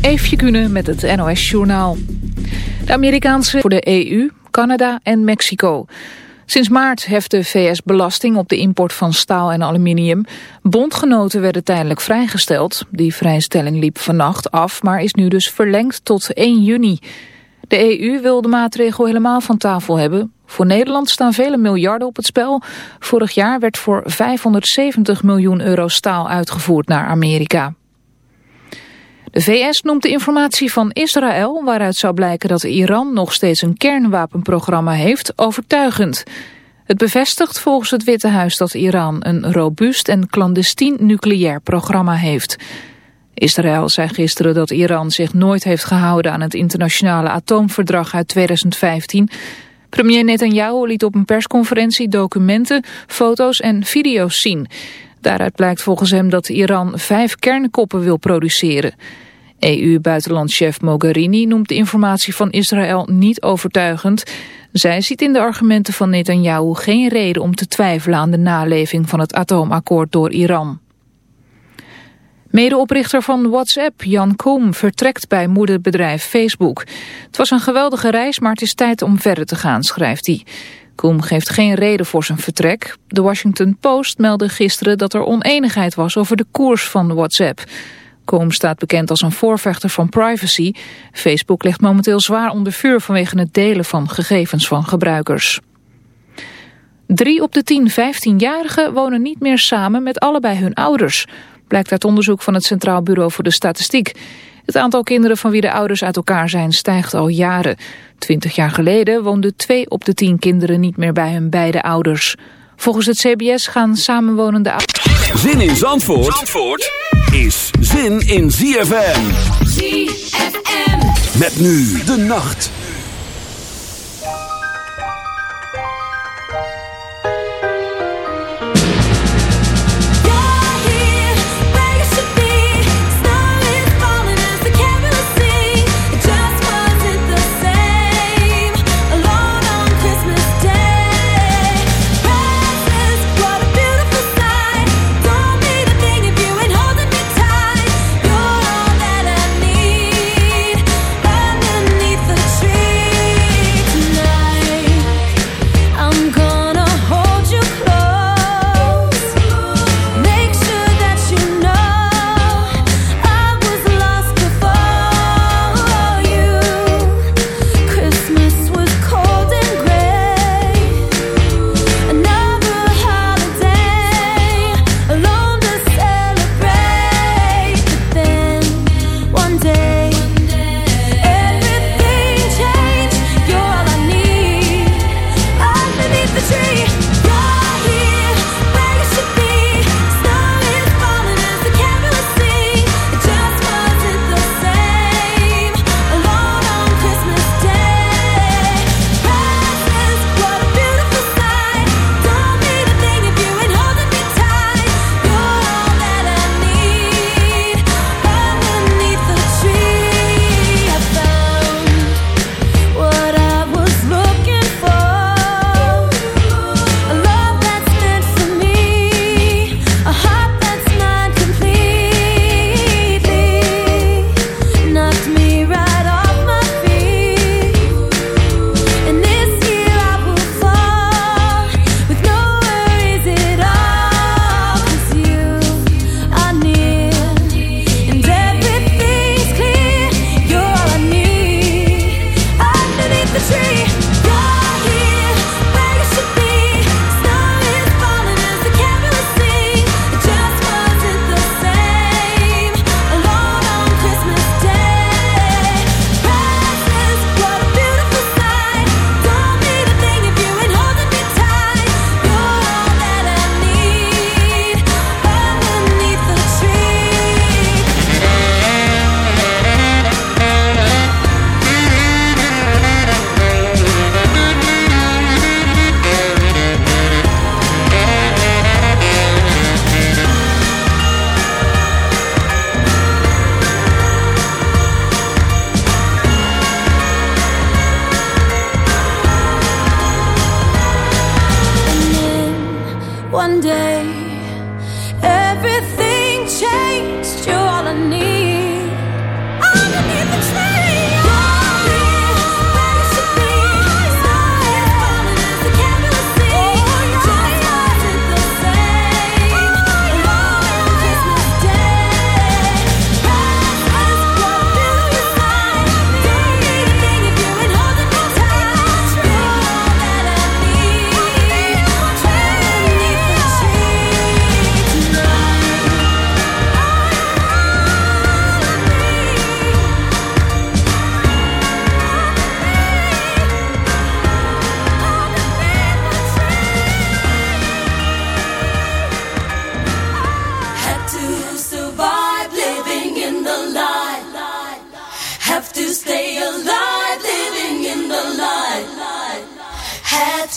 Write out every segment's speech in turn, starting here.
Eefje Kunnen met het NOS Journaal. De Amerikaanse voor de EU, Canada en Mexico. Sinds maart heft de VS belasting op de import van staal en aluminium. Bondgenoten werden tijdelijk vrijgesteld. Die vrijstelling liep vannacht af, maar is nu dus verlengd tot 1 juni. De EU wil de maatregel helemaal van tafel hebben. Voor Nederland staan vele miljarden op het spel. Vorig jaar werd voor 570 miljoen euro staal uitgevoerd naar Amerika. De VS noemt de informatie van Israël, waaruit zou blijken dat Iran nog steeds een kernwapenprogramma heeft, overtuigend. Het bevestigt volgens het Witte Huis dat Iran een robuust en clandestien nucleair programma heeft. Israël zei gisteren dat Iran zich nooit heeft gehouden aan het internationale atoomverdrag uit 2015. Premier Netanyahu liet op een persconferentie documenten, foto's en video's zien. Daaruit blijkt volgens hem dat Iran vijf kernkoppen wil produceren. EU-buitenlandchef Mogherini noemt de informatie van Israël niet overtuigend. Zij ziet in de argumenten van Netanyahu geen reden om te twijfelen aan de naleving van het atoomakkoord door Iran. Medeoprichter van WhatsApp, Jan Koum, vertrekt bij moederbedrijf Facebook. Het was een geweldige reis, maar het is tijd om verder te gaan, schrijft hij. Koem geeft geen reden voor zijn vertrek. De Washington Post meldde gisteren dat er oneenigheid was over de koers van WhatsApp. Koem staat bekend als een voorvechter van privacy. Facebook ligt momenteel zwaar onder vuur vanwege het delen van gegevens van gebruikers. Drie op de tien 15-jarigen wonen niet meer samen met allebei hun ouders. Blijkt uit onderzoek van het Centraal Bureau voor de Statistiek. Het aantal kinderen van wie de ouders uit elkaar zijn stijgt al jaren. Twintig jaar geleden woonden twee op de tien kinderen niet meer bij hun beide ouders. Volgens het CBS gaan samenwonende ouders... Zin in Zandvoort, is zin in ZFM. ZFM. Met nu de nacht.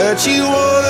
But you wanna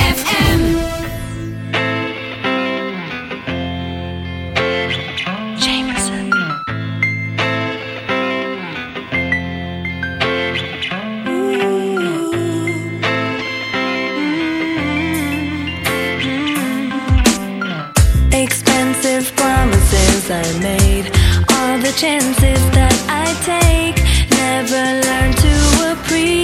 that I take. Never learn to appreciate.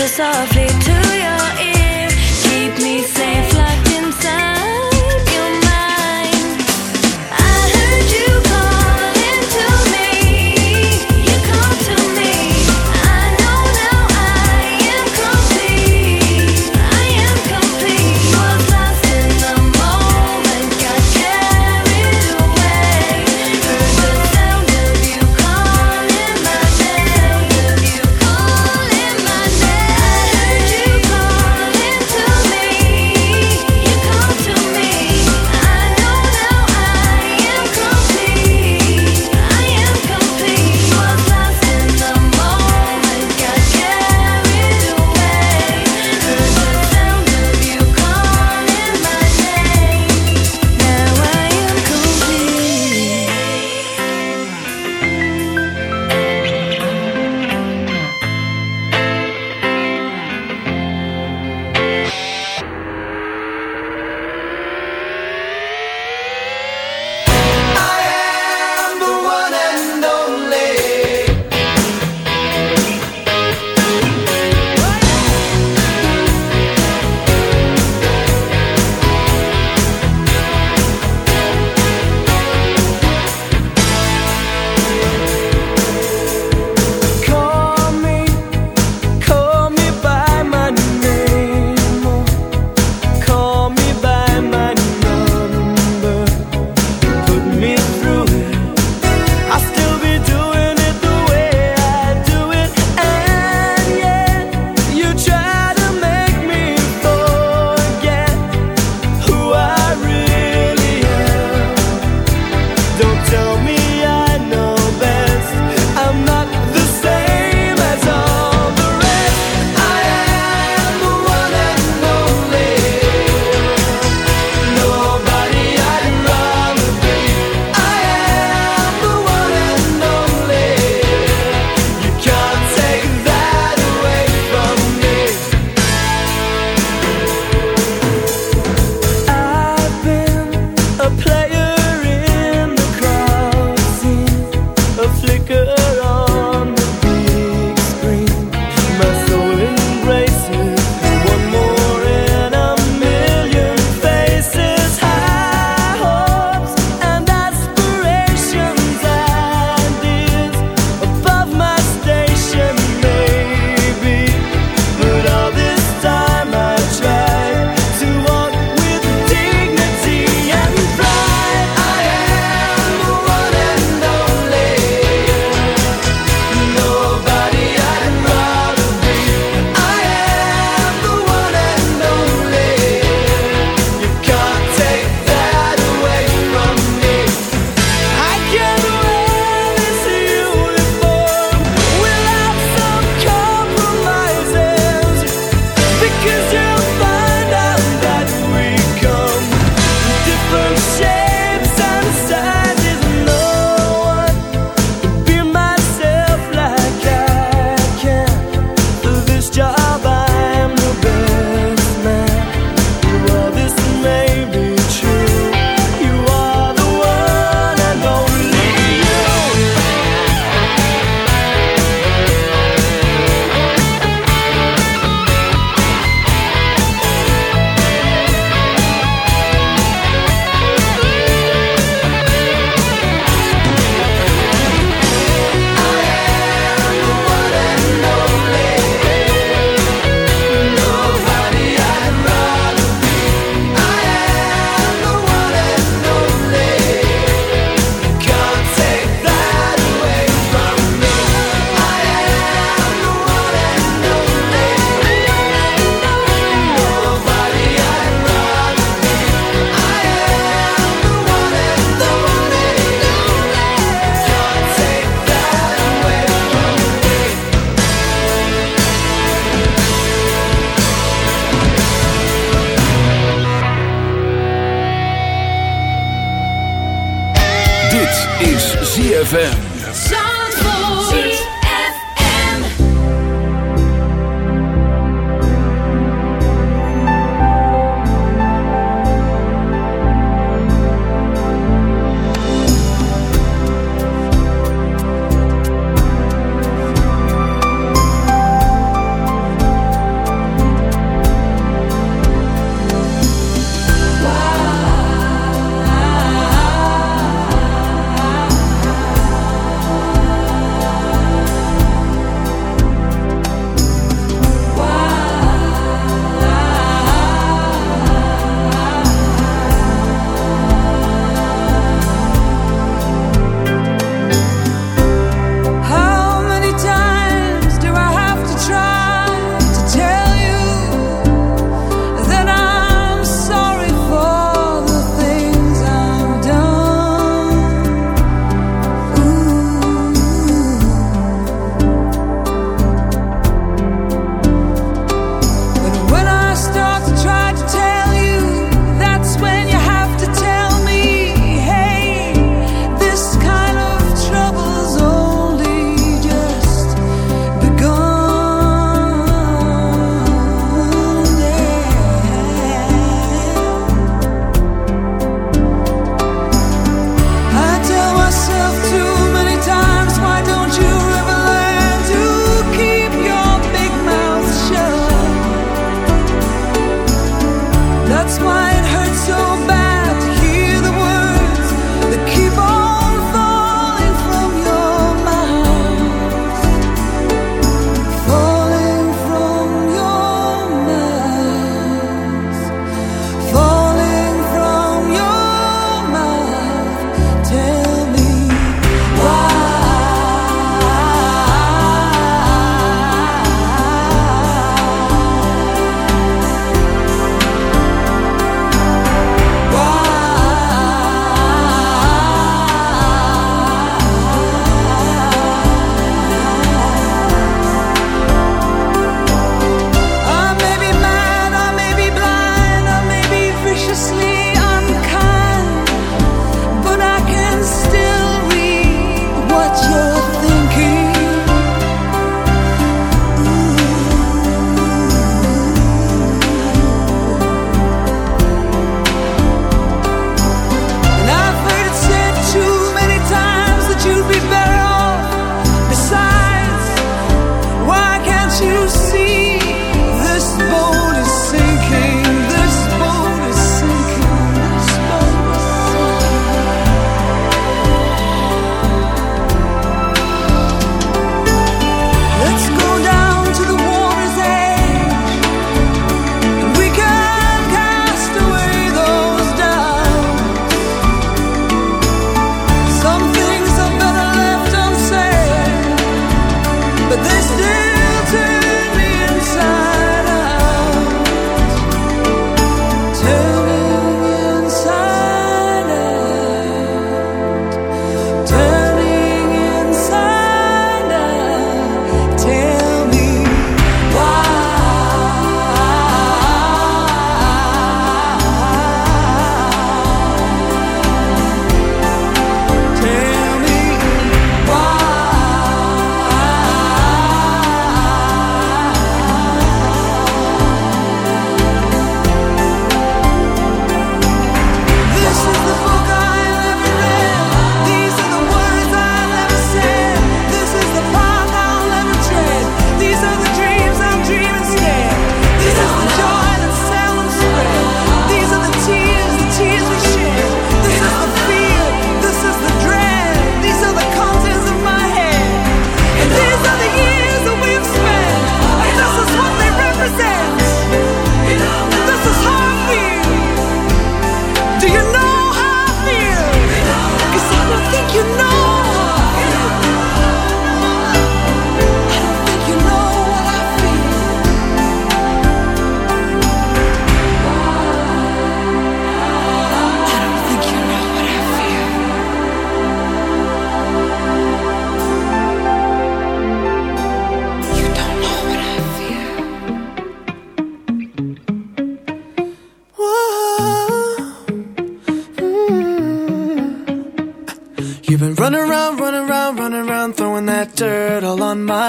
whisper softly to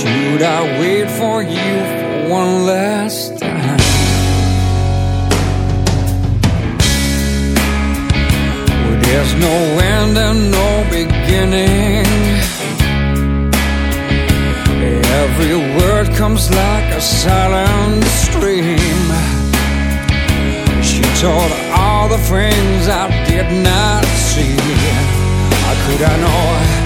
Should I wait for you for one last time? Well, there's no end and no beginning. Every word comes like a silent stream. She told all the friends I did not see. How could I know?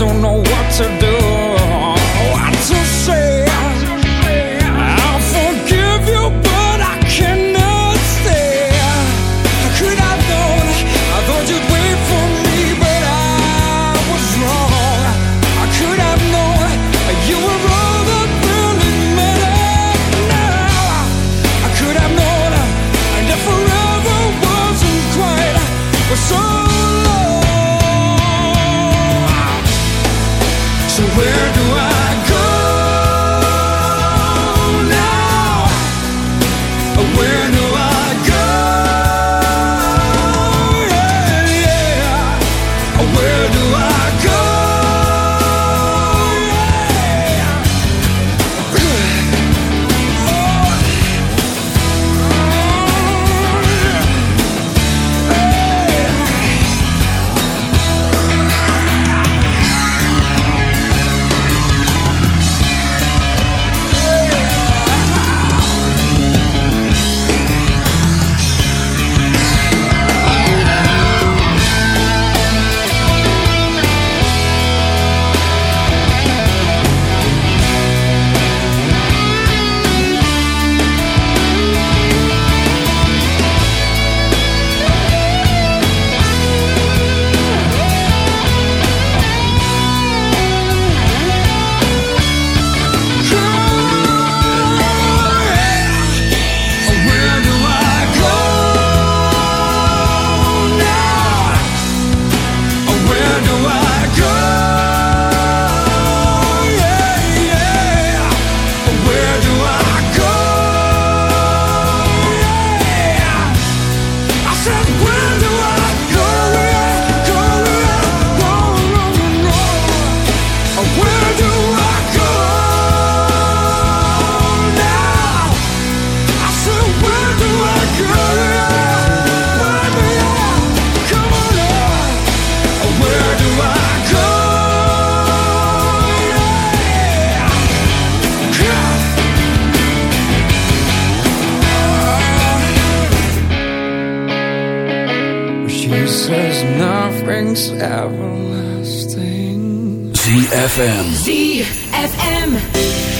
don't know what to do So where says nothing's everlasting. ZFM. ZFM.